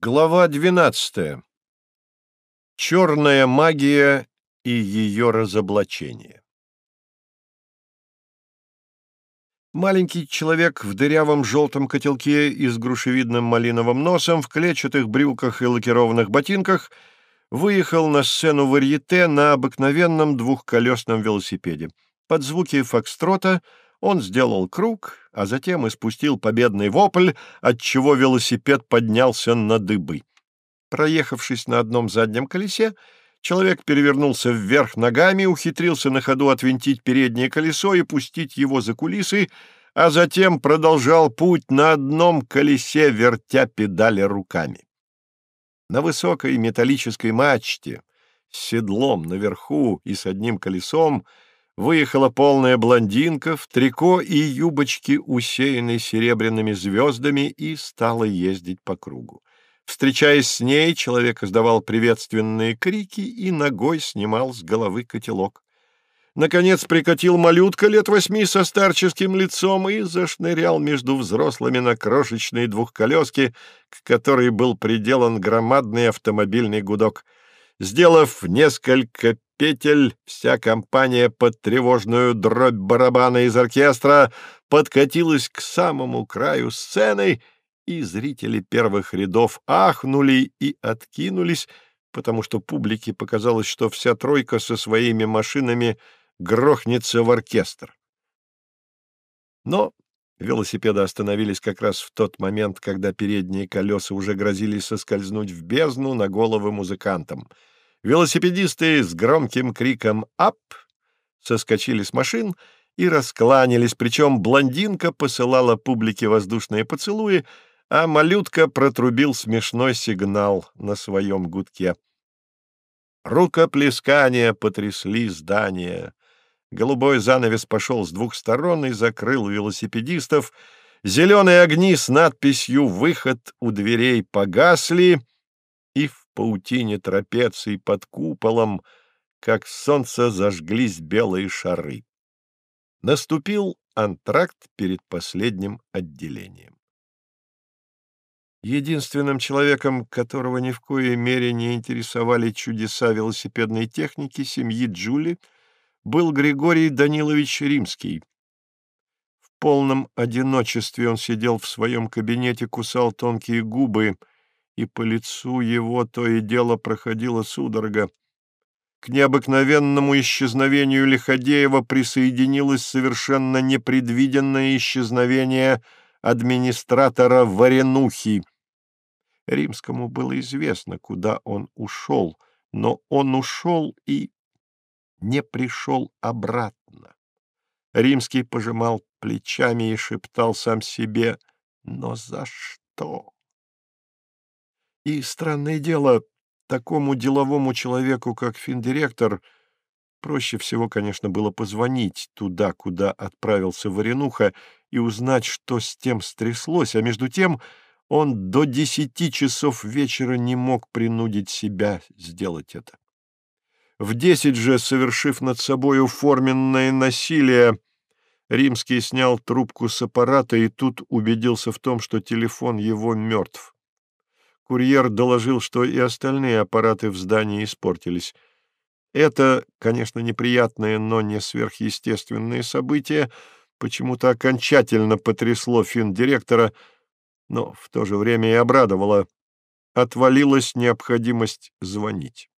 Глава 12. Черная магия и ее разоблачение. Маленький человек в дырявом желтом котелке и с грушевидным малиновым носом, в клетчатых брюках и лакированных ботинках выехал на сцену варьете на обыкновенном двухколесном велосипеде. Под звуки фокстрота он сделал круг, а затем испустил победный вопль, отчего велосипед поднялся на дыбы. Проехавшись на одном заднем колесе, человек перевернулся вверх ногами, ухитрился на ходу отвинтить переднее колесо и пустить его за кулисы, а затем продолжал путь на одном колесе, вертя педали руками. На высокой металлической мачте, с седлом наверху и с одним колесом — выехала полная блондинка в трико и юбочке, усеянной серебряными звездами, и стала ездить по кругу. Встречаясь с ней, человек издавал приветственные крики и ногой снимал с головы котелок. Наконец прикатил малютка лет восьми со старческим лицом и зашнырял между взрослыми на крошечной двухколеске, к которой был приделан громадный автомобильный гудок. Сделав несколько петель, вся компания под тревожную дробь барабана из оркестра подкатилась к самому краю сцены, и зрители первых рядов ахнули и откинулись, потому что публике показалось, что вся тройка со своими машинами грохнется в оркестр. Но велосипеды остановились как раз в тот момент, когда передние колеса уже грозили соскользнуть в бездну на головы музыкантам — Велосипедисты с громким криком «Ап!» соскочили с машин и раскланялись, причем блондинка посылала публике воздушные поцелуи, а малютка протрубил смешной сигнал на своем гудке. Рукоплескания потрясли здание. Голубой занавес пошел с двух сторон и закрыл велосипедистов. Зеленые огни с надписью «Выход» у дверей погасли, паутине трапеций под куполом, как солнце зажглись белые шары. Наступил антракт перед последним отделением. Единственным человеком, которого ни в коей мере не интересовали чудеса велосипедной техники семьи Джули, был Григорий Данилович Римский. В полном одиночестве он сидел в своем кабинете, кусал тонкие губы — и по лицу его то и дело проходила судорога. К необыкновенному исчезновению Лиходеева присоединилось совершенно непредвиденное исчезновение администратора Варенухи. Римскому было известно, куда он ушел, но он ушел и не пришел обратно. Римский пожимал плечами и шептал сам себе «Но за что?» И, странное дело, такому деловому человеку, как финдиректор, проще всего, конечно, было позвонить туда, куда отправился Варенуха, и узнать, что с тем стряслось, а между тем он до десяти часов вечера не мог принудить себя сделать это. В десять же, совершив над собой форменное насилие, Римский снял трубку с аппарата и тут убедился в том, что телефон его мертв. Курьер доложил, что и остальные аппараты в здании испортились. Это, конечно, неприятное, но не сверхъестественное событие почему-то окончательно потрясло финдиректора, но в то же время и обрадовало. Отвалилась необходимость звонить.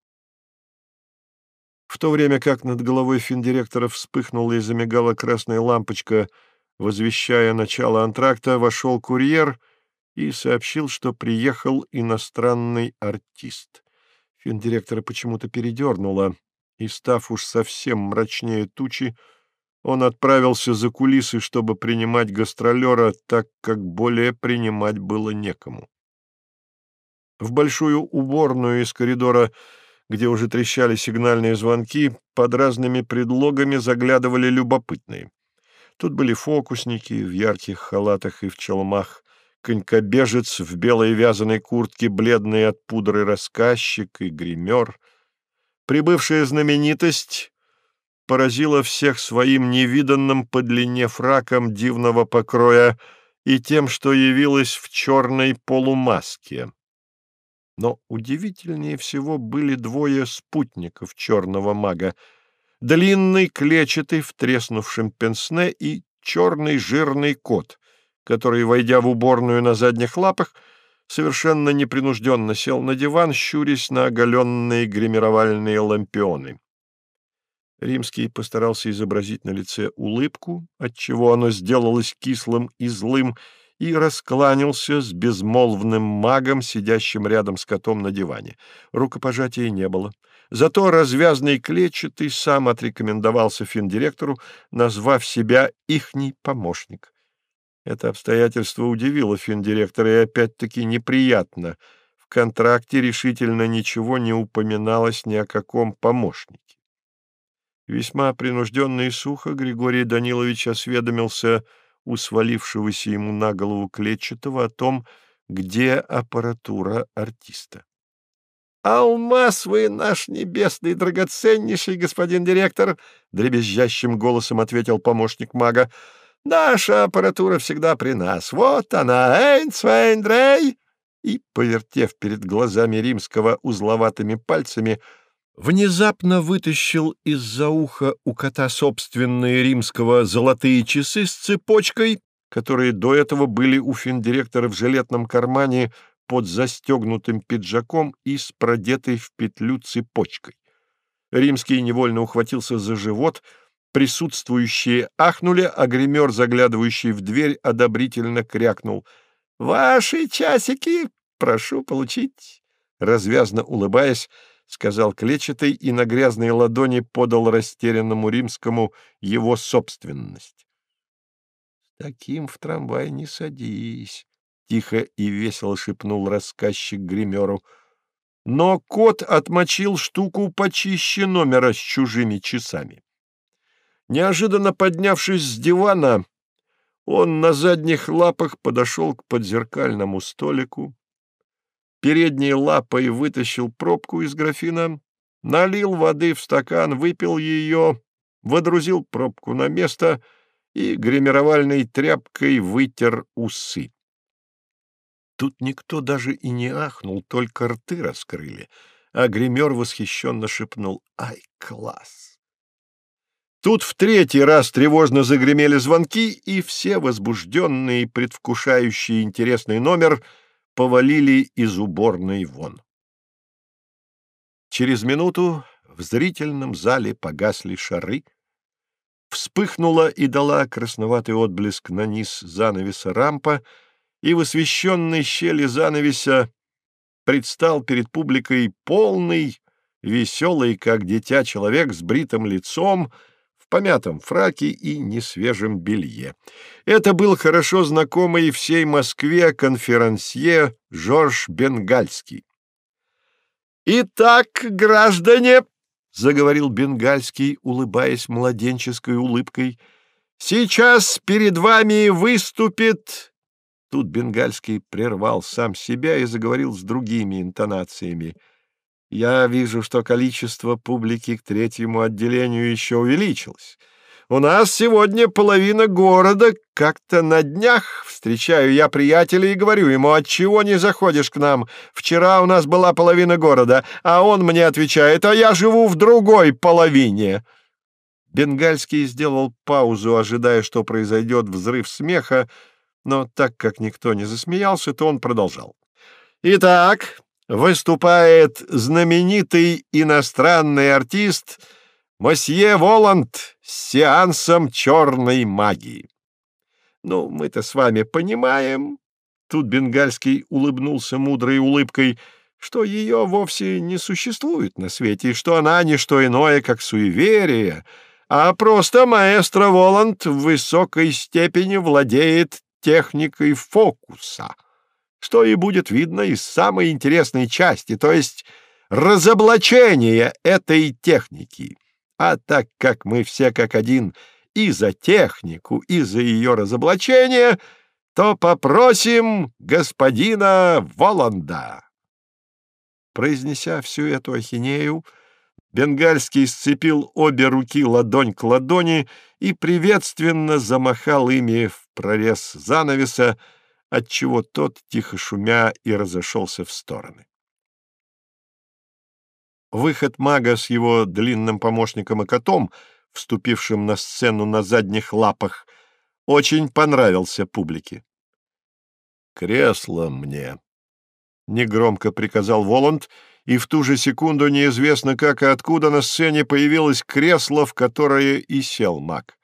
В то время как над головой финдиректора вспыхнула и замигала красная лампочка, возвещая начало антракта, вошел курьер — и сообщил, что приехал иностранный артист. Финдиректора почему-то передернуло, и, став уж совсем мрачнее тучи, он отправился за кулисы, чтобы принимать гастролера, так как более принимать было некому. В большую уборную из коридора, где уже трещали сигнальные звонки, под разными предлогами заглядывали любопытные. Тут были фокусники в ярких халатах и в челмах, конькобежец в белой вязаной куртке, бледный от пудры рассказчик и гример. Прибывшая знаменитость поразила всех своим невиданным по длине фраком дивного покроя и тем, что явилась в черной полумаске. Но удивительнее всего были двое спутников черного мага. Длинный, клетчатый, в треснувшем пенсне и черный жирный кот, который, войдя в уборную на задних лапах, совершенно непринужденно сел на диван, щурясь на оголенные гримировальные лампионы. Римский постарался изобразить на лице улыбку, отчего оно сделалось кислым и злым, и раскланялся с безмолвным магом, сидящим рядом с котом на диване. Рукопожатия не было. Зато развязный клетчатый сам отрекомендовался финдиректору, назвав себя ихний помощник. Это обстоятельство удивило финдиректора и опять-таки неприятно. В контракте решительно ничего не упоминалось ни о каком помощнике. Весьма принужденно и сухо Григорий Данилович осведомился у свалившегося ему на голову клетчатого о том, где аппаратура артиста. — Алмаз вы наш небесный драгоценнейший, господин директор! — дребезжащим голосом ответил помощник мага. — Наша аппаратура всегда при нас. Вот она, Эйнсвейндрей! И, повертев перед глазами римского узловатыми пальцами, — внезапно вытащил из-за уха у кота собственные римского золотые часы с цепочкой, которые до этого были у финдиректора в жилетном кармане под застегнутым пиджаком и с продетой в петлю цепочкой. Римский невольно ухватился за живот, присутствующие ахнули, а гример, заглядывающий в дверь, одобрительно крякнул. «Ваши часики прошу получить!» Развязно улыбаясь, — сказал клетчатый и на грязные ладони подал растерянному римскому его собственность. — таким в трамвай не садись, — тихо и весело шепнул рассказчик гримеру. Но кот отмочил штуку почище номера с чужими часами. Неожиданно поднявшись с дивана, он на задних лапах подошел к подзеркальному столику, передней лапой вытащил пробку из графина, налил воды в стакан, выпил ее, водрузил пробку на место и гримировальной тряпкой вытер усы. Тут никто даже и не ахнул, только рты раскрыли, а гример восхищенно шепнул «Ай, класс!». Тут в третий раз тревожно загремели звонки, и все возбужденные, предвкушающие интересный номер — повалили из уборной вон. Через минуту в зрительном зале погасли шары, вспыхнула и дала красноватый отблеск на низ занавеса рампа, и в освещенной щели занавеса предстал перед публикой полный, веселый, как дитя, человек с бритым лицом, помятом фраке и несвежем белье. Это был хорошо знакомый всей Москве конферансье Жорж Бенгальский. «Итак, граждане!» — заговорил Бенгальский, улыбаясь младенческой улыбкой. «Сейчас перед вами выступит...» Тут Бенгальский прервал сам себя и заговорил с другими интонациями — я вижу, что количество публики к третьему отделению еще увеличилось. У нас сегодня половина города. Как-то на днях встречаю я приятеля и говорю ему, отчего не заходишь к нам? Вчера у нас была половина города, а он мне отвечает, а я живу в другой половине. Бенгальский сделал паузу, ожидая, что произойдет взрыв смеха, но так как никто не засмеялся, то он продолжал. «Итак, выступает знаменитый иностранный артист Мосье Воланд с сеансом черной магии. Ну, мы-то с вами понимаем, тут Бенгальский улыбнулся мудрой улыбкой, что ее вовсе не существует на свете, и что она не что иное, как суеверие, а просто маэстро Воланд в высокой степени владеет техникой фокуса — что и будет видно из самой интересной части, то есть разоблачения этой техники. А так как мы все как один и за технику, и за ее разоблачение, то попросим господина Воланда. Произнеся всю эту ахинею, Бенгальский сцепил обе руки ладонь к ладони и приветственно замахал ими в прорез занавеса, отчего тот, тихо шумя, и разошелся в стороны. Выход мага с его длинным помощником и котом, вступившим на сцену на задних лапах, очень понравился публике. «Кресло мне», — негромко приказал Воланд, и в ту же секунду неизвестно как и откуда на сцене появилось кресло, в которое и сел маг.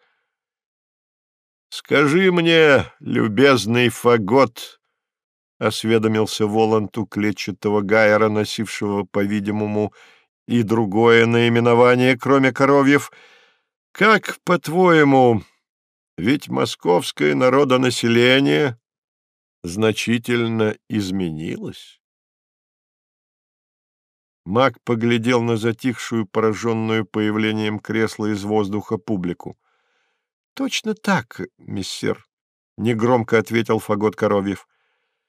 «Скажи мне, любезный фагот», — осведомился Воланд у клетчатого гайера, носившего, по-видимому, и другое наименование, кроме коровьев, «как, по-твоему, ведь московское народонаселение значительно изменилось?» Маг поглядел на затихшую, пораженную появлением кресла из воздуха публику. — Точно так, миссер, — негромко ответил Фагот Коровьев.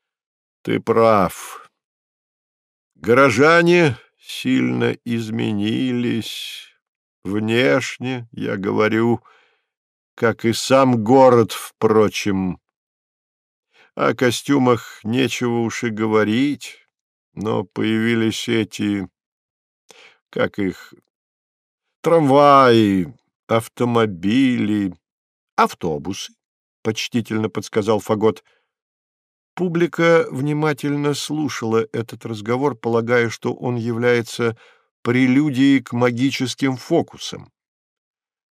— Ты прав. Горожане сильно изменились. Внешне, я говорю, как и сам город, впрочем. О костюмах нечего уж и говорить но появились эти, как их, трамваи, автомобили, автобусы, — почтительно подсказал Фагот. Публика внимательно слушала этот разговор, полагая, что он является прелюдией к магическим фокусам.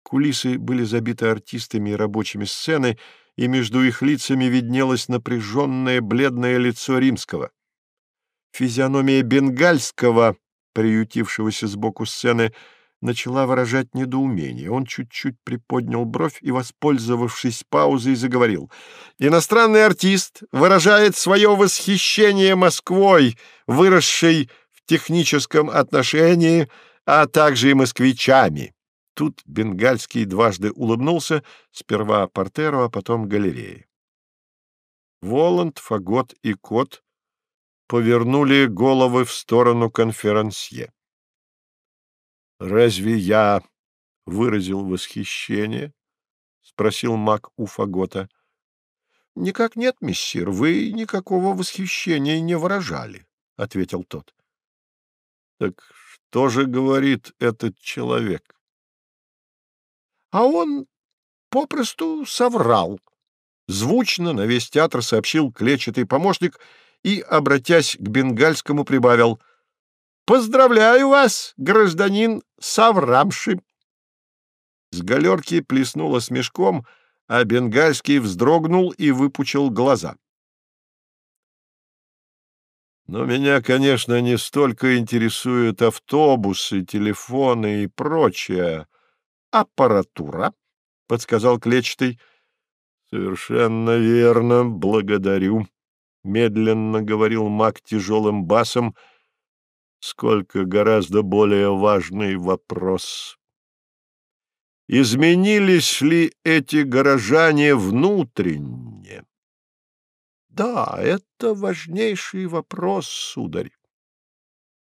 Кулисы были забиты артистами и рабочими сцены, и между их лицами виднелось напряженное бледное лицо римского. Физиономия бенгальского, приютившегося сбоку сцены, начала выражать недоумение. Он чуть-чуть приподнял бровь и, воспользовавшись паузой, заговорил. «Иностранный артист выражает свое восхищение Москвой, выросшей в техническом отношении, а также и москвичами». Тут Бенгальский дважды улыбнулся, сперва портеру, а потом галерее. Воланд, Фагот и Кот повернули головы в сторону конферансье. «Разве я выразил восхищение?» — спросил маг у Фагота. «Никак нет, мессир, вы никакого восхищения не выражали», — ответил тот. «Так что же говорит этот человек?» «А он попросту соврал», — звучно на весь театр сообщил клетчатый помощник — и, обратясь к бенгальскому, прибавил «Поздравляю вас, гражданин Саврамши!» С галерки плеснуло смешком, а бенгальский вздрогнул и выпучил глаза. Но меня, конечно, не столько интересуют автобусы, телефоны и прочая аппаратура, — подсказал Клечатый. — Совершенно верно, благодарю, — медленно говорил маг тяжелым басом, — сколько гораздо более важный вопрос. Изменились ли эти горожане внутренне? Да, это важнейший вопрос, сударь.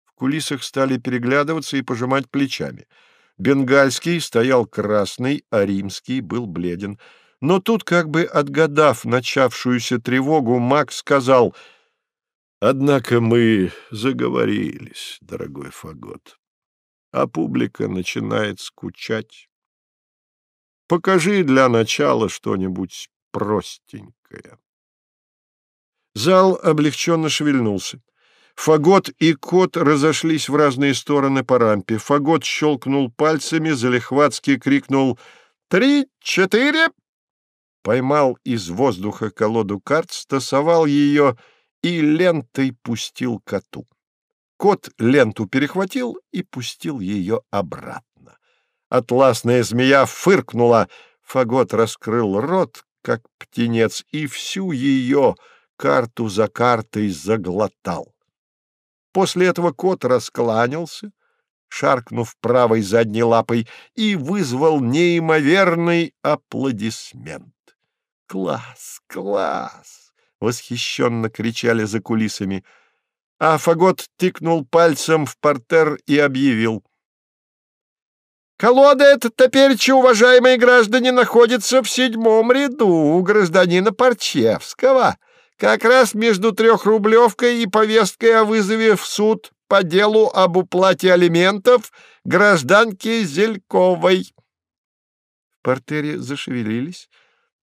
В кулисах стали переглядываться и пожимать плечами. Бенгальский стоял красный, а римский был бледен — но тут, как бы отгадав начавшуюся тревогу, Мак сказал, «Однако мы заговорились, дорогой Фагот, а публика начинает скучать. Покажи для начала что-нибудь простенькое». Зал облегченно шевельнулся. Фагот и кот разошлись в разные стороны по рампе. Фагот щелкнул пальцами, залихватски крикнул «Три, четыре!» поймал из воздуха колоду карт, стасовал ее и лентой пустил коту. Кот ленту перехватил и пустил ее обратно. Атласная змея фыркнула, фагот раскрыл рот, как птенец, и всю ее карту за картой заглотал. После этого кот раскланялся, шаркнув правой задней лапой, и вызвал неимоверный аплодисмент. «Класс! Класс!» — восхищенно кричали за кулисами. А Фагот тыкнул пальцем в портер и объявил. «Колода эта топереча, уважаемые граждане, находится в седьмом ряду у гражданина Парчевского, как раз между трехрублевкой и повесткой о вызове в суд по делу об уплате алиментов гражданки Зельковой». В портере зашевелились,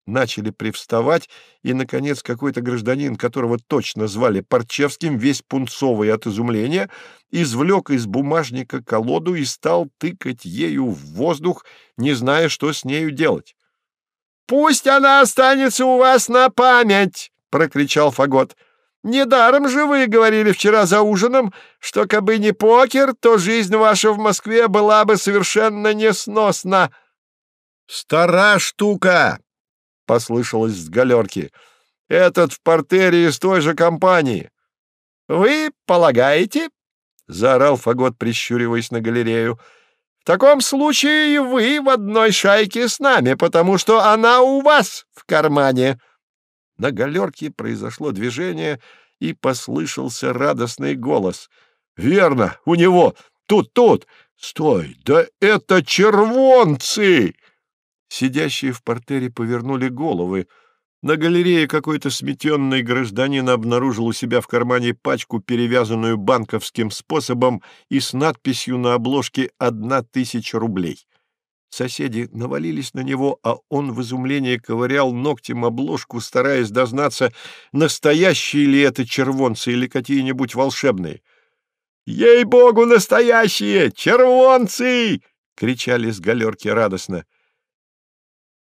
начали привставать, и, наконец, какой-то гражданин, которого точно звали Парчевским, весь пунцовый от изумления, извлек из бумажника колоду и стал тыкать ею в воздух, не зная, что с нею делать. «Пусть она останется у вас на память!» — прокричал Фагот. «Недаром же вы говорили вчера за ужином, что, кабы не покер, то жизнь ваша в Москве была бы совершенно несносна». «Стара штука!» — послышалось с галерки. «Этот в портере из той же компании». «Вы полагаете?» — заорал Фагот, прищуриваясь на галерею. «В таком случае вы в одной шайке с нами, потому что она у вас в кармане». На галерке произошло движение, и послышался радостный голос. «Верно, у него! Тут-тут! Стой! Да это червонцы!» Сидящие в портере повернули головы. На галерее какой-то сметенный гражданин обнаружил у себя в кармане пачку, перевязанную банковским способом и с надписью на обложке «Одна тысяча рублей». Соседи навалились на него, а он в изумлении ковырял ногтем обложку, стараясь дознаться, настоящие ли это червонцы или какие-нибудь волшебные. «Ей-богу, настоящие! Червонцы!» — кричали с галерки радостно.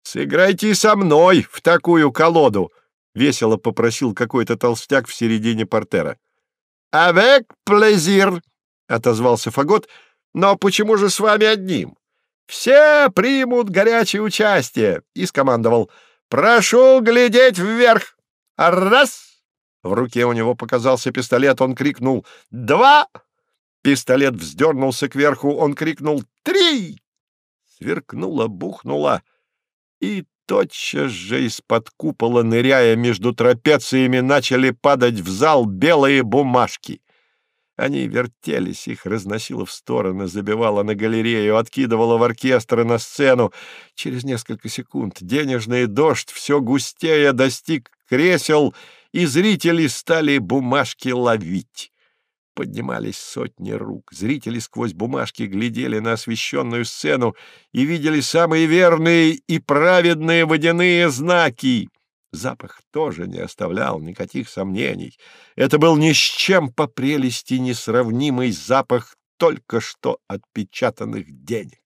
«Сыграйте со мной в такую колоду!» — весело попросил какой-то толстяк в середине портера. «Avec plaisir!» — отозвался Фагот. «Но почему же с вами одним?» «Все примут горячее участие!» — и скомандовал. «Прошу глядеть вверх! Раз!» В руке у него показался пистолет, он крикнул «Два!» Пистолет вздернулся кверху, он крикнул «Три!» Сверкнуло, бухнуло и тотчас же из-под купола, ныряя между трапециями, начали падать в зал белые бумажки. Они вертелись, их разносило в стороны, забивало на галерею, откидывало в оркестр и на сцену. Через несколько секунд денежный дождь все густее достиг кресел, и зрители стали бумажки ловить. Поднимались сотни рук. Зрители сквозь бумажки глядели на освещенную сцену и видели самые верные и праведные водяные знаки. Запах тоже не оставлял никаких сомнений. Это был ни с чем по прелести несравнимый запах только что отпечатанных денег.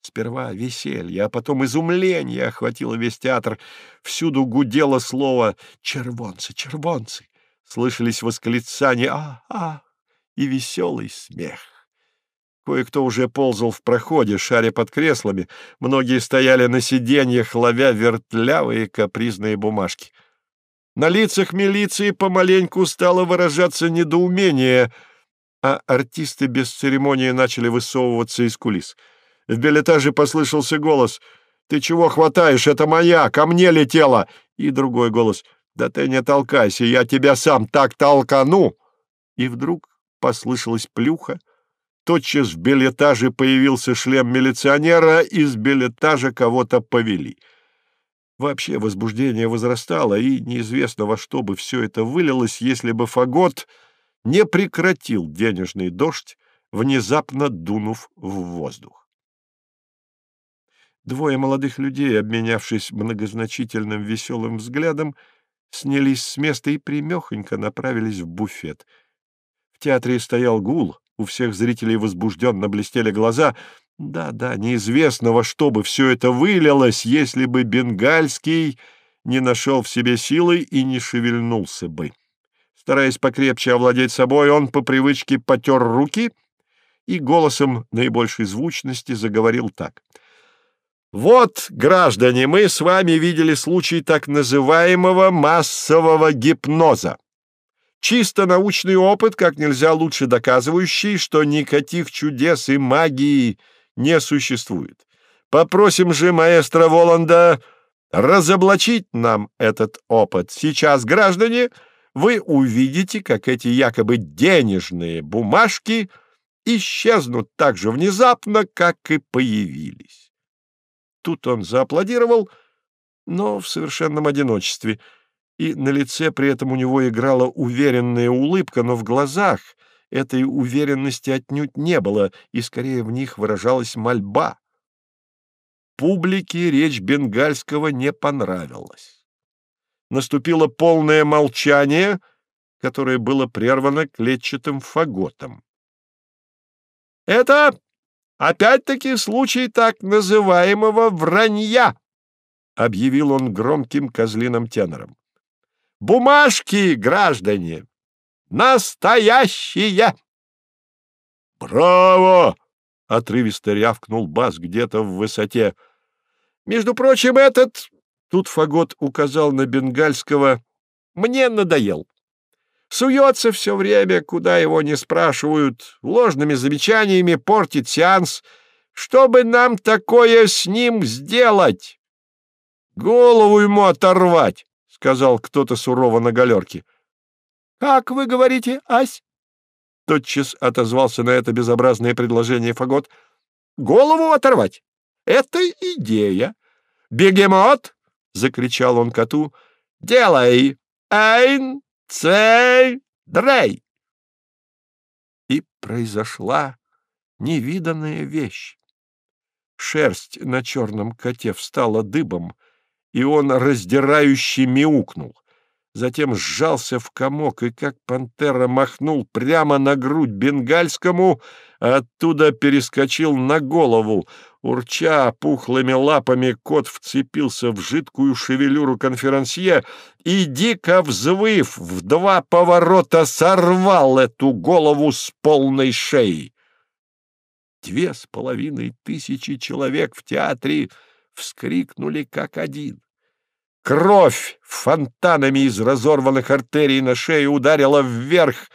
Сперва веселье, а потом изумление охватило весь театр. Всюду гудело слово «червонцы, червонцы». Слышались восклицания «А, а!» и веселый смех. Кое-кто уже ползал в проходе, шаря под креслами, многие стояли на сиденьях, ловя вертлявые капризные бумажки. На лицах милиции помаленьку стало выражаться недоумение, а артисты без церемонии начали высовываться из кулис. В билетаже послышался голос «Ты чего хватаешь? Это моя! Ко мне летела!» И другой голос да ты не толкайся, я тебя сам так толкану!» И вдруг послышалась плюха. Тотчас в билетаже появился шлем милиционера, из билетажа кого-то повели. Вообще возбуждение возрастало, и неизвестно во что бы все это вылилось, если бы Фагот не прекратил денежный дождь, внезапно дунув в воздух. Двое молодых людей, обменявшись многозначительным веселым взглядом, снялись с места и примехонько направились в буфет. В театре стоял гул, у всех зрителей возбужденно блестели глаза. Да-да, неизвестно, во что бы все это вылилось, если бы Бенгальский не нашел в себе силы и не шевельнулся бы. Стараясь покрепче овладеть собой, он по привычке потер руки и голосом наибольшей звучности заговорил так — вот, граждане, мы с вами видели случай так называемого массового гипноза. Чисто научный опыт, как нельзя лучше доказывающий, что никаких чудес и магии не существует. Попросим же маэстро Воланда разоблачить нам этот опыт. Сейчас, граждане, вы увидите, как эти якобы денежные бумажки исчезнут так же внезапно, как и появились. Тут он зааплодировал, но в совершенном одиночестве, и на лице при этом у него играла уверенная улыбка, но в глазах этой уверенности отнюдь не было, и скорее в них выражалась мольба. Публике речь бенгальского не понравилась. Наступило полное молчание, которое было прервано клетчатым фаготом. «Это опять-таки случай так называемого вранья», — объявил он громким козлиным тенором. «Бумажки, граждане, настоящие!» «Браво!» — отрывисто рявкнул бас где-то в высоте. «Между прочим, этот...» — тут Фагот указал на бенгальского. «Мне надоел. Суется все время, куда его не спрашивают, ложными замечаниями портит сеанс. Что бы нам такое с ним сделать?» «Голову ему оторвать!» — сказал кто-то сурово на галерке. «Как вы говорите, Ась?» Тотчас отозвался на это безобразное предложение Фагот. «Голову оторвать! Это идея! Бегемот!» — закричал он коту. «Делай! Эйн, цей, дрей!» И произошла невиданная вещь. Шерсть на черном коте встала дыбом, и он раздирающе мяукнул. Затем сжался в комок и, как пантера, махнул прямо на грудь бенгальскому, а оттуда перескочил на голову. Урча пухлыми лапами, кот вцепился в жидкую шевелюру конферансье и, дико взвыв, в два поворота сорвал эту голову с полной шеи. Две с половиной тысячи человек в театре вскрикнули как один. Кровь фонтанами из разорванных артерий на шее ударила вверх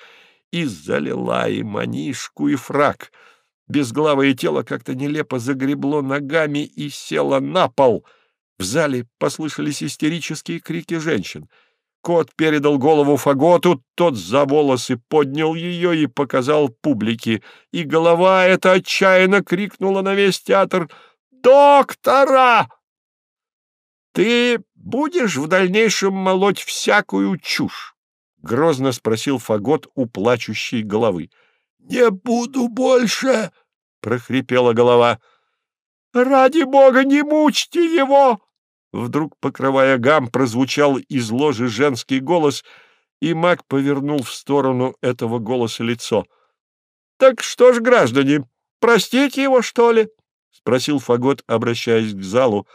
и залила и манишку, и фраг. Безглавое тело как-то нелепо загребло ногами и село на пол. В зале послышались истерические крики женщин. Кот передал голову Фаготу, тот за волосы поднял ее и показал публике. И голова эта отчаянно крикнула на весь театр «Доктора!» «Ты будешь в дальнейшем молоть всякую чушь?» — грозно спросил Фагот у плачущей головы. «Не буду больше!» — прохрипела голова. «Ради бога, не мучьте его!» Вдруг, покрывая гам, прозвучал из ложи женский голос, и маг повернул в сторону этого голоса лицо. «Так что ж, граждане, простите его, что ли?» — спросил Фагот, обращаясь к залу.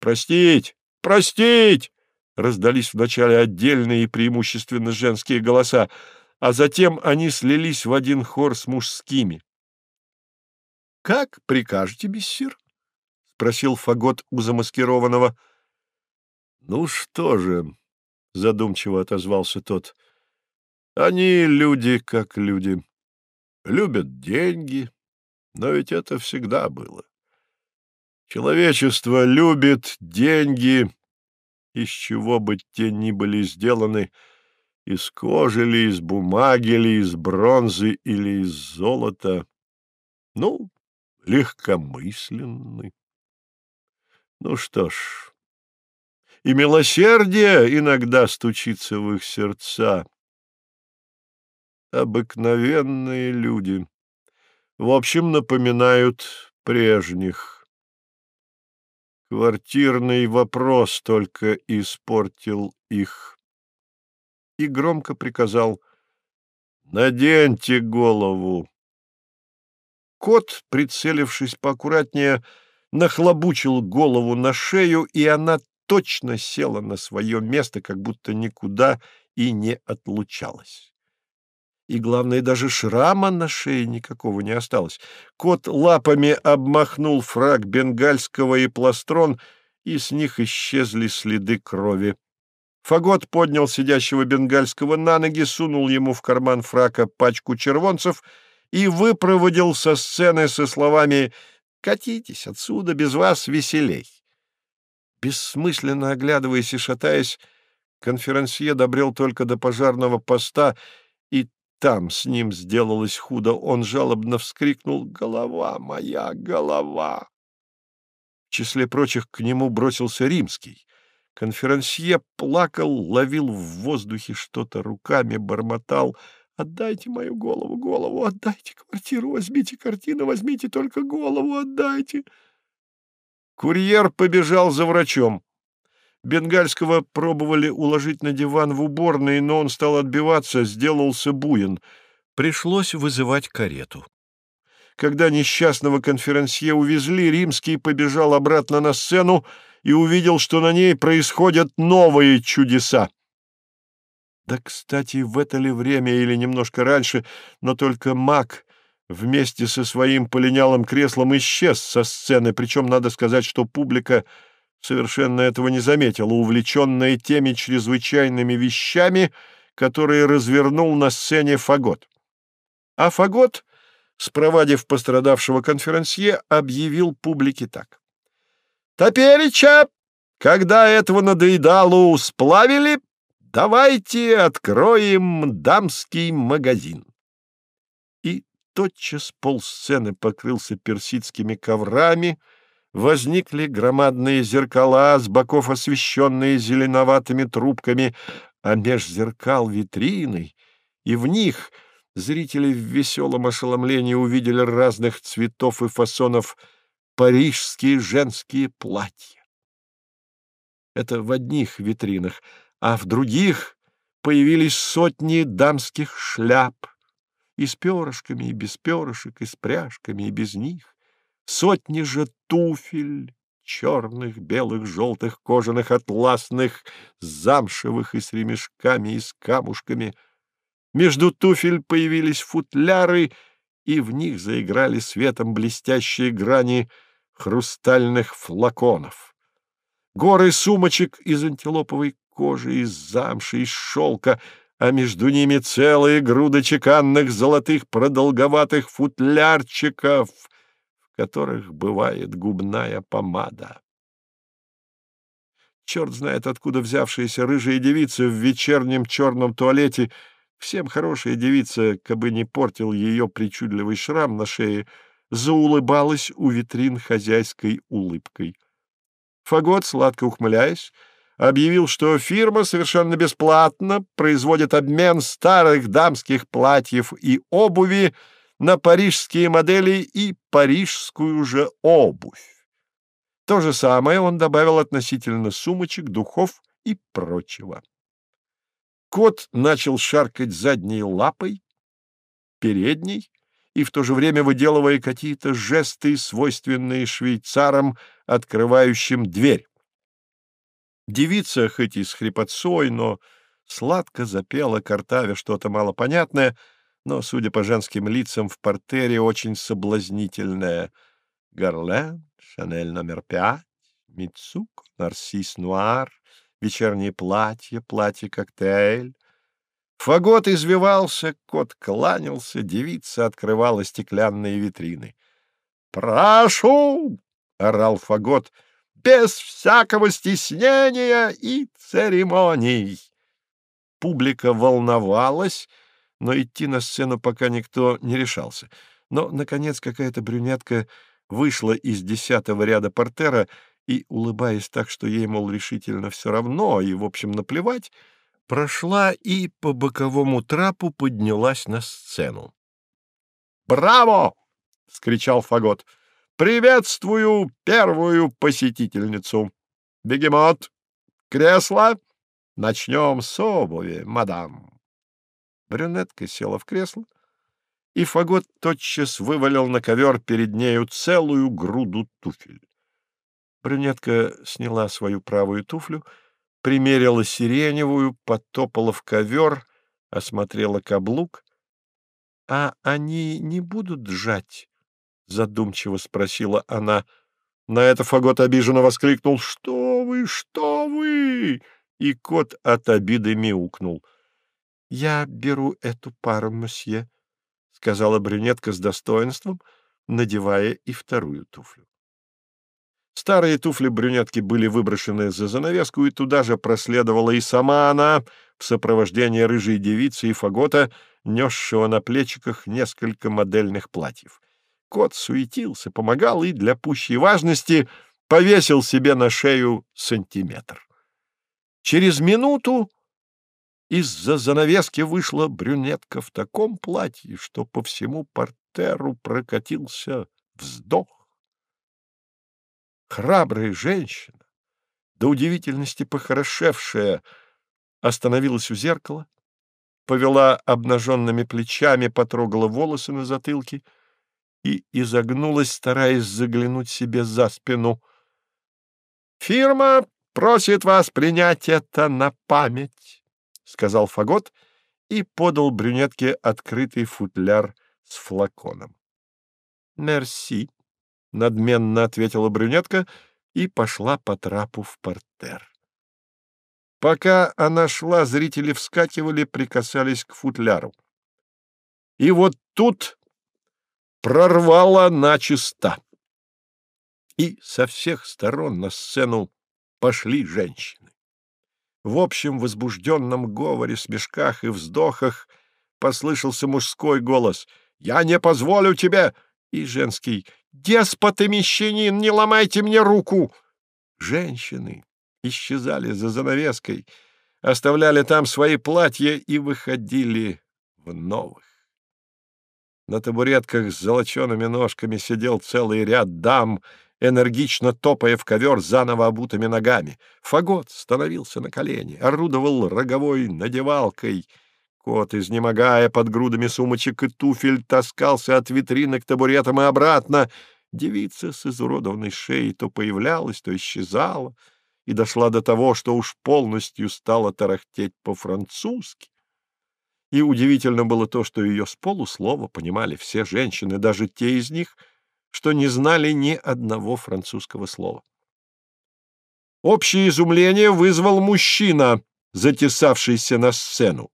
«Простить! Простить!» Раздались вначале отдельные и преимущественно женские голоса, а затем они слились в один хор с мужскими. — Как прикажете, мессир? — спросил Фагот у замаскированного. — Ну что же, — задумчиво отозвался тот, — они люди как люди. Любят деньги, но ведь это всегда было. Человечество любит деньги, из чего бы те ни были сделаны, из кожи ли, из бумаги ли, из бронзы или из золота. Ну, легкомысленны. Ну что ж, и милосердие иногда стучится в их сердца. Обыкновенные люди, в общем, напоминают прежних. Квартирный вопрос только испортил их. И громко приказал «Наденьте голову». Кот, прицелившись поаккуратнее, нахлобучил голову на шею, и она точно села на свое место, как будто никуда и не отлучалась и, главное, даже шрама на шее никакого не осталось. Кот лапами обмахнул фраг бенгальского и пластрон, и с них исчезли следы крови. Фагот поднял сидящего бенгальского на ноги, сунул ему в карман фрака пачку червонцев и выпроводил со сцены со словами «Катитесь отсюда, без вас веселей». Бессмысленно оглядываясь и шатаясь, конферансье добрел только до пожарного поста и там с ним сделалось худо. Он жалобно вскрикнул «Голова моя, голова!». В числе прочих к нему бросился римский. Конферансье плакал, ловил в воздухе что-то руками, бормотал Отдайте мою голову, голову отдайте, квартиру возьмите, картину возьмите, только голову отдайте. Курьер побежал за врачом. Бенгальского пробовали уложить на диван в уборной, но он стал отбиваться, сделался буин. Пришлось вызывать карету. Когда несчастного конферансье увезли, Римский побежал обратно на сцену и увидел, что на ней происходят новые чудеса. Да, кстати, в это ли время или немножко раньше, но только маг вместе со своим полинялым креслом исчез со сцены, причем надо сказать, что публика совершенно этого не заметила, увлеченная теми чрезвычайными вещами, которые развернул на сцене Фагот. А Фагот, спровадив пострадавшего конферансье, объявил публике так. «Топереча, когда этого надоедалу сплавили, давайте откроем дамский магазин» тотчас полсцены покрылся персидскими коврами, возникли громадные зеркала, с боков освещенные зеленоватыми трубками, а меж зеркал витрины, и в них зрители в веселом ошеломлении увидели разных цветов и фасонов парижские женские платья. Это в одних витринах, а в других появились сотни дамских шляп, и с перышками, и без перышек, и с пряжками, и без них. Сотни же туфель, черных, белых, желтых, кожаных, атласных, замшевых и с ремешками, и с камушками. Между туфель появились футляры, и в них заиграли светом блестящие грани хрустальных флаконов. Горы сумочек из антилоповой кожи, из замши, из шелка — а между ними целые груды чеканных золотых продолговатых футлярчиков, в которых бывает губная помада. Черт знает, откуда взявшаяся рыжая девица в вечернем черном туалете, всем хорошая девица, кабы не портил ее причудливый шрам на шее, заулыбалась у витрин хозяйской улыбкой. Фагот, сладко ухмыляясь, объявил, что фирма совершенно бесплатно производит обмен старых дамских платьев и обуви на парижские модели и парижскую же обувь. То же самое он добавил относительно сумочек, духов и прочего. Кот начал шаркать задней лапой, передней, и в то же время выделывая какие-то жесты, свойственные швейцарам, открывающим дверь. Девица, хоть и с хрипотцой, но сладко запела картаве что-то малопонятное, но, судя по женским лицам, в портере очень соблазнительное. Гарлен, Шанель номер пять, Мицук, Нарсис Нуар, вечернее платье, платье-коктейль. Фагот извивался, кот кланялся, девица открывала стеклянные витрины. «Прошу!» — орал Фагот — без всякого стеснения и церемоний. Публика волновалась, но идти на сцену пока никто не решался. Но, наконец, какая-то брюнетка вышла из десятого ряда портера и, улыбаясь так, что ей, мол, решительно все равно и, в общем, наплевать, прошла и по боковому трапу поднялась на сцену. «Браво!» — скричал Фагот. Приветствую первую посетительницу. Бегемот, кресло. Начнем с обуви, мадам. Брюнетка села в кресло, и Фагот тотчас вывалил на ковер перед нею целую груду туфель. Брюнетка сняла свою правую туфлю, примерила сиреневую, потопала в ковер, осмотрела каблук. — А они не будут сжать? задумчиво спросила она. На это Фагот обиженно воскликнул «Что вы, что вы?» И кот от обиды мяукнул. «Я беру эту пару, мосье», — сказала брюнетка с достоинством, надевая и вторую туфлю. Старые туфли брюнетки были выброшены за занавеску, и туда же проследовала и сама она в сопровождении рыжей девицы и фагота, несшего на плечиках несколько модельных платьев. Кот суетился, помогал и, для пущей важности, повесил себе на шею сантиметр. Через минуту из-за занавески вышла брюнетка в таком платье, что по всему портеру прокатился вздох. Храбрая женщина, до удивительности похорошевшая, остановилась у зеркала, повела обнаженными плечами, потрогала волосы на затылке и изогнулась, стараясь заглянуть себе за спину. «Фирма просит вас принять это на память», — сказал Фагот и подал брюнетке открытый футляр с флаконом. «Мерси», — надменно ответила брюнетка и пошла по трапу в портер. Пока она шла, зрители вскакивали, прикасались к футляру. И вот тут прорвала начисто. И со всех сторон на сцену пошли женщины. В общем возбужденном говоре, смешках и вздохах послышался мужской голос «Я не позволю тебе!» и женский «Деспот и мещанин, не ломайте мне руку!» Женщины исчезали за занавеской, оставляли там свои платья и выходили в новых. На табуретках с золочеными ножками сидел целый ряд дам, энергично топая в ковер заново обутыми ногами. Фагот становился на колени, орудовал роговой надевалкой. Кот, изнемогая под грудами сумочек и туфель, таскался от витрины к табуретам и обратно. Девица с изуродованной шеей то появлялась, то исчезала — и дошла до того, что уж полностью стала тарахтеть по-французски. И удивительно было то, что ее с полуслова понимали все женщины, даже те из них, что не знали ни одного французского слова. Общее изумление вызвал мужчина, затесавшийся на сцену.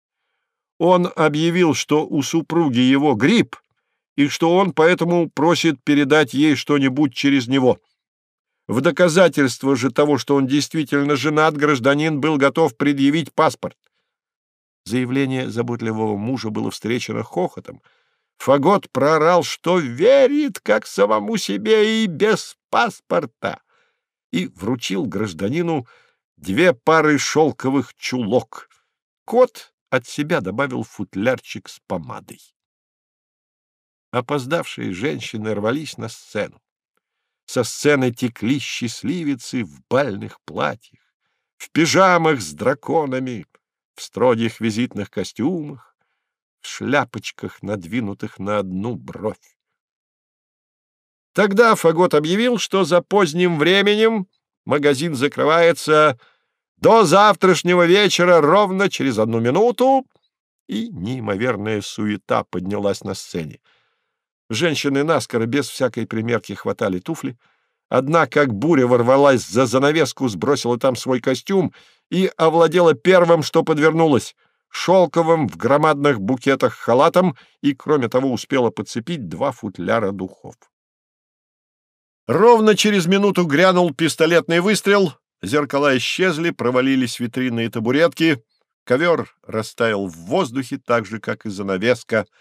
Он объявил, что у супруги его грипп, и что он поэтому просит передать ей что-нибудь через него. В доказательство же того, что он действительно женат, гражданин был готов предъявить паспорт. Заявление заботливого мужа было встречено хохотом. Фагот проорал, что верит, как самому себе, и без паспорта, и вручил гражданину две пары шелковых чулок. Кот от себя добавил футлярчик с помадой. Опоздавшие женщины рвались на сцену со сцены текли счастливицы в бальных платьях, в пижамах с драконами, в строгих визитных костюмах, в шляпочках, надвинутых на одну бровь. Тогда Фагот объявил, что за поздним временем магазин закрывается до завтрашнего вечера ровно через одну минуту, и неимоверная суета поднялась на сцене. Женщины наскоро, без всякой примерки, хватали туфли. Одна, как буря, ворвалась за занавеску, сбросила там свой костюм и овладела первым, что подвернулось — шелковым в громадных букетах халатом и, кроме того, успела подцепить два футляра духов. Ровно через минуту грянул пистолетный выстрел, зеркала исчезли, провалились витрины и табуретки, ковер растаял в воздухе так же, как и занавеска —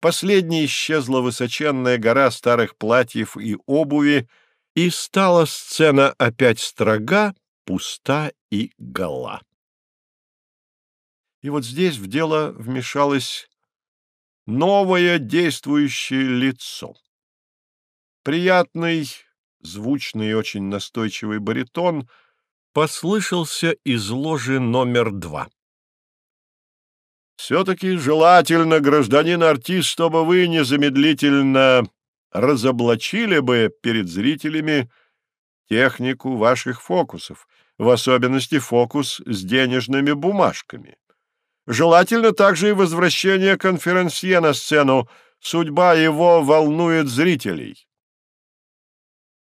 Последней исчезла высоченная гора старых платьев и обуви, и стала сцена опять строга, пуста и гола. И вот здесь в дело вмешалось новое действующее лицо. Приятный, звучный и очень настойчивый баритон послышался из ложи номер два. Все-таки желательно, гражданин-артист, чтобы вы незамедлительно разоблачили бы перед зрителями технику ваших фокусов, в особенности фокус с денежными бумажками. Желательно также и возвращение конферансье на сцену. Судьба его волнует зрителей.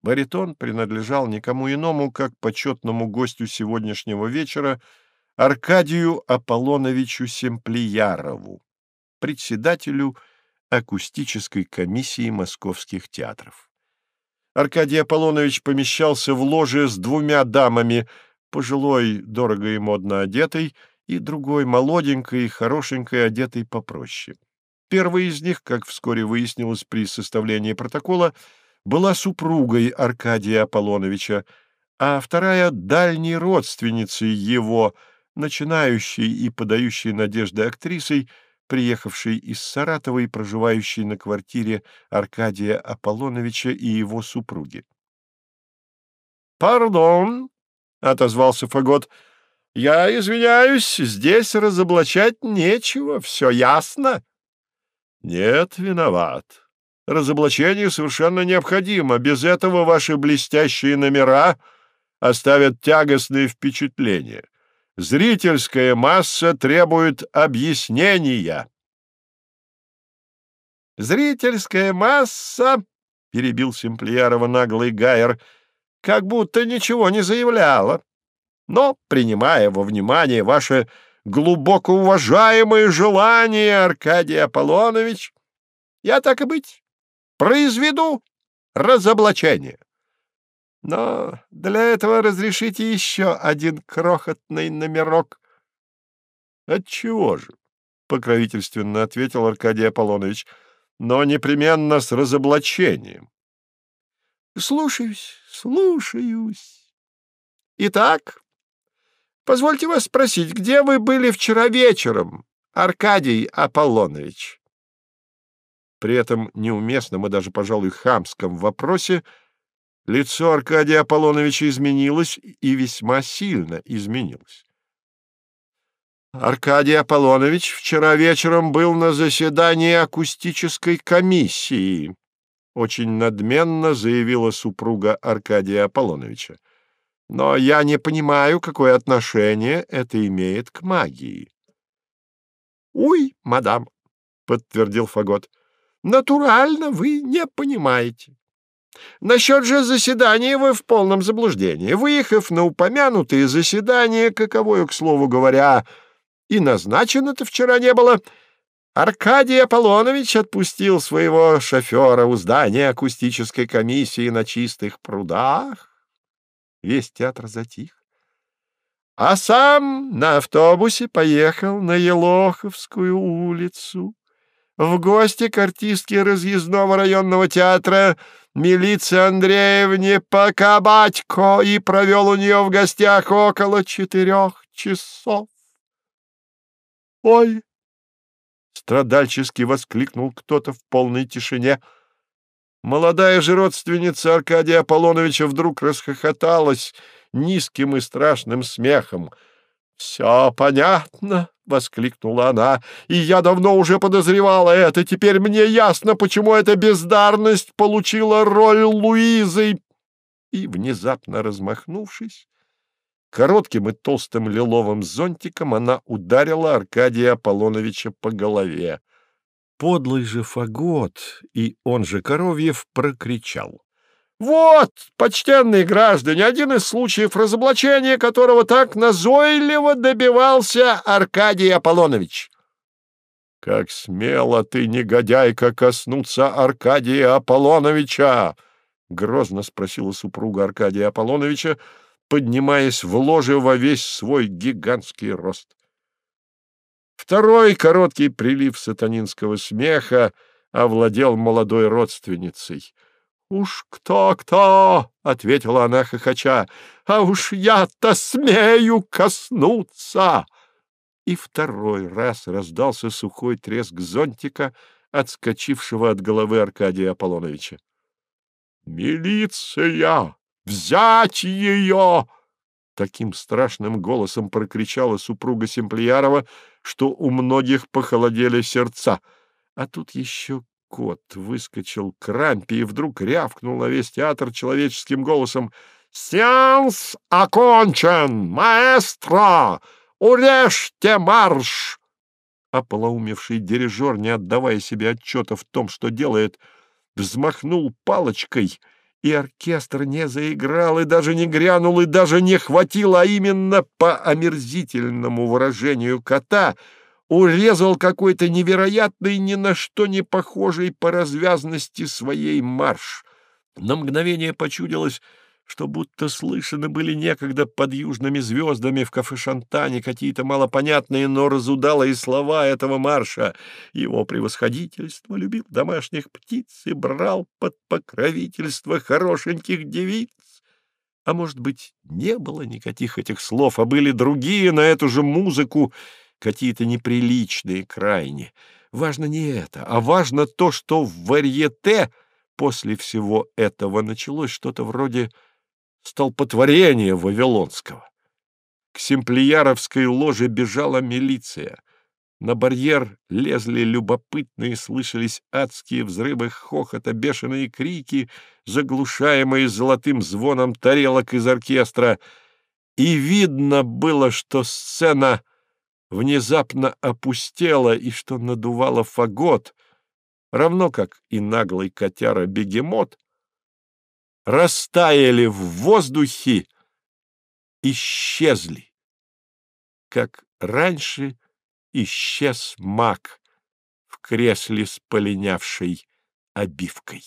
Баритон принадлежал никому иному, как почетному гостю сегодняшнего вечера — Аркадию Аполлоновичу Семплиярову, председателю акустической комиссии московских театров. Аркадий Аполлонович помещался в ложе с двумя дамами, пожилой, дорого и модно одетой, и другой молоденькой и хорошенькой, одетой попроще. Первая из них, как вскоре выяснилось при составлении протокола, была супругой Аркадия Аполлоновича, а вторая — дальней родственницей его — начинающей и подающей надежды актрисой, приехавшей из Саратова и проживающей на квартире Аркадия Аполлоновича и его супруги. «Пардон», — отозвался Фагот, — «я извиняюсь, здесь разоблачать нечего, все ясно». «Нет, виноват. Разоблачение совершенно необходимо. Без этого ваши блестящие номера оставят тягостные впечатления. Зрительская масса требует объяснения». «Зрительская масса», — перебил Симплиярова наглый Гайер, — как будто ничего не заявляла. Но, принимая во внимание ваше глубоко уважаемое желание, Аркадий Аполлонович, я, так и быть, произведу разоблачение. Но для этого разрешите еще один крохотный номерок. — Отчего же? — покровительственно ответил Аркадий Аполлонович. — Но непременно с разоблачением. Слушаюсь, слушаюсь. Итак, позвольте вас спросить, где вы были вчера вечером, Аркадий Аполлонович? При этом неуместном и даже, пожалуй, хамском вопросе лицо Аркадия Аполлоновича изменилось и весьма сильно изменилось. Аркадий Аполлонович вчера вечером был на заседании акустической комиссии, очень надменно заявила супруга Аркадия Аполлоновича. Но я не понимаю, какое отношение это имеет к магии. — Уй, мадам, — подтвердил Фагот, — натурально вы не понимаете. Насчет же заседания вы в полном заблуждении. Выехав на упомянутые заседания, каковое, к слову говоря, и назначено-то вчера не было, — Аркадий Аполлонович отпустил своего шофера у здания акустической комиссии на чистых прудах. Весь театр затих. А сам на автобусе поехал на Елоховскую улицу в гости к артистке разъездного районного театра милиции Андреевне Покабатько и провел у нее в гостях около четырех часов. Ой, Страдальчески воскликнул кто-то в полной тишине. Молодая же родственница Аркадия Аполлоновича вдруг расхохоталась низким и страшным смехом. «Все понятно!» — воскликнула она. «И я давно уже подозревала это. Теперь мне ясно, почему эта бездарность получила роль Луизы!» И, внезапно размахнувшись, Коротким и толстым лиловым зонтиком она ударила Аркадия Аполлоновича по голове. Подлый же Фагот и он же Коровьев прокричал. «Вот, почтенные граждане, один из случаев разоблачения, которого так назойливо добивался Аркадий Аполлонович». «Как смело ты, негодяйка, коснуться Аркадия Аполлоновича!» — грозно спросила супруга Аркадия Аполлоновича, поднимаясь в ложе во весь свой гигантский рост. Второй короткий прилив сатанинского смеха овладел молодой родственницей. «Уж кто-кто!» — ответила она хохоча. «А уж я-то смею коснуться!» И второй раз раздался сухой треск зонтика, отскочившего от головы Аркадия Аполлоновича. «Милиция!» Взять ее!» Таким страшным голосом прокричала супруга Семплиярова, что у многих похолодели сердца. А тут еще кот выскочил к рампе и вдруг рявкнул на весь театр человеческим голосом «Сеанс окончен! Маэстро! Урежьте марш!» Ополоумевший дирижер, не отдавая себе отчета в том, что делает, взмахнул палочкой — и оркестр не заиграл, и даже не грянул, и даже не хватил, а именно по омерзительному выражению кота урезал какой-то невероятный, ни на что не похожий по развязности своей марш. На мгновение почудилось, что будто слышаны были некогда под южными звездами в кафе «Шантане» какие-то малопонятные, но разудалые слова этого марша. Его превосходительство любил домашних птиц и брал под покровительство хорошеньких девиц. А может быть, не было никаких этих слов, а были другие на эту же музыку, какие-то неприличные крайне. Важно не это, а важно то, что в варьете после всего этого началось что-то вроде столпотворения Вавилонского. К Семплияровской ложе бежала милиция. На барьер лезли любопытные, слышались адские взрывы хохота, бешеные крики, заглушаемые золотым звоном тарелок из оркестра. И видно было, что сцена внезапно опустела и что надувала фагот, равно как и наглый котяра-бегемот, растаяли в воздухе, исчезли, как раньше — исчез маг в кресле с полинявшей обивкой.